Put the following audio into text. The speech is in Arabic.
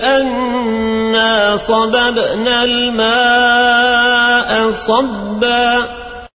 أنا صببنا الماء صبا